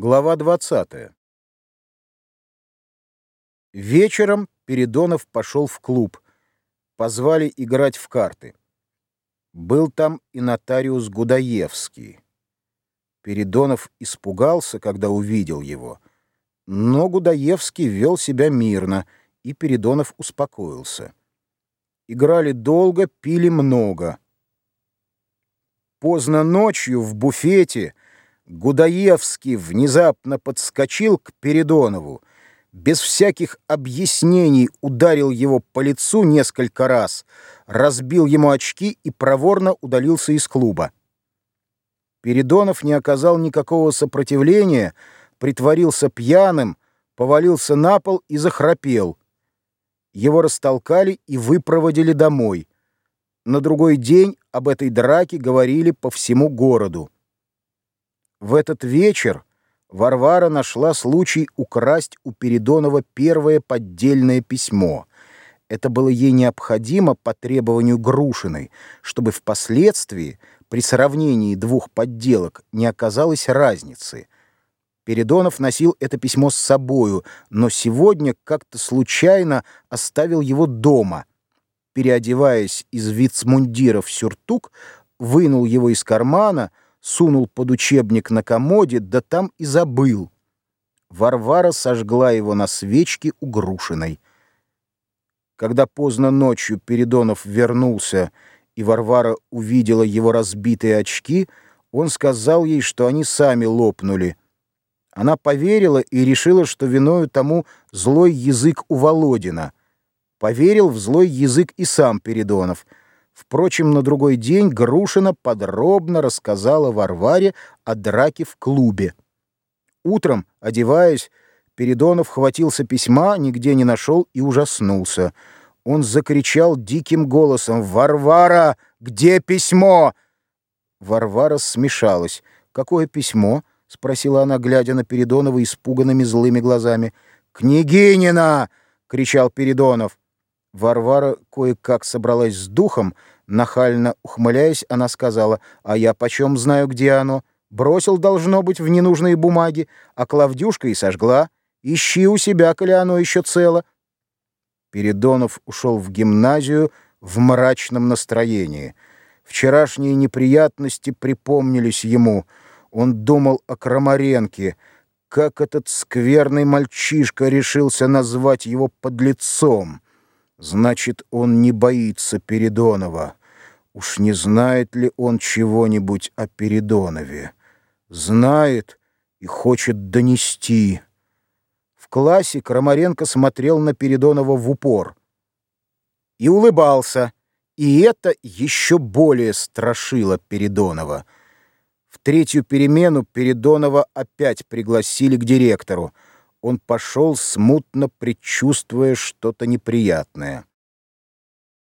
Глава 20. Вечером Передонов пошел в клуб. Позвали играть в карты. Был там и нотариус Гудаевский. Передонов испугался, когда увидел его. Но Гудаевский вел себя мирно, и Передонов успокоился. Играли долго, пили много. Поздно ночью в буфете Гудаевский внезапно подскочил к Передонову, без всяких объяснений ударил его по лицу несколько раз, разбил ему очки и проворно удалился из клуба. Передонов не оказал никакого сопротивления, притворился пьяным, повалился на пол и захрапел. Его растолкали и выпроводили домой. На другой день об этой драке говорили по всему городу. В этот вечер Варвара нашла случай украсть у Передонова первое поддельное письмо. Это было ей необходимо по требованию Грушиной, чтобы впоследствии при сравнении двух подделок не оказалось разницы. Передонов носил это письмо с собою, но сегодня как-то случайно оставил его дома. Переодеваясь из вицмундира в сюртук, вынул его из кармана — сунул под учебник на комоде, да там и забыл. Варвара сожгла его на свечке у. Когда поздно ночью Передонов вернулся, и Варвара увидела его разбитые очки, он сказал ей, что они сами лопнули. Она поверила и решила, что виною тому злой язык у Володина. Поверил в злой язык и сам Передонов — Впрочем, на другой день Грушина подробно рассказала Варваре о драке в клубе. Утром, одеваясь, Передонов хватился письма, нигде не нашел и ужаснулся. Он закричал диким голосом «Варвара, где письмо?» Варвара смешалась. «Какое письмо?» — спросила она, глядя на Передонова испуганными злыми глазами. «Княгинина!» — кричал Передонов. Варвара кое-как собралась с духом, нахально ухмыляясь, она сказала, «А я почем знаю, где оно? Бросил, должно быть, в ненужные бумаги, а Клавдюшка и сожгла. Ищи у себя, коли оно еще цело». Передонов ушел в гимназию в мрачном настроении. Вчерашние неприятности припомнились ему. Он думал о Крамаренке, как этот скверный мальчишка решился назвать его подлецом. Значит, он не боится Передонова. Уж не знает ли он чего-нибудь о Передонове? Знает и хочет донести. В классе Крамаренко смотрел на Передонова в упор и улыбался, и это еще более страшило Передонова. В третью перемену Передонова опять пригласили к директору он пошел, смутно предчувствуя что-то неприятное.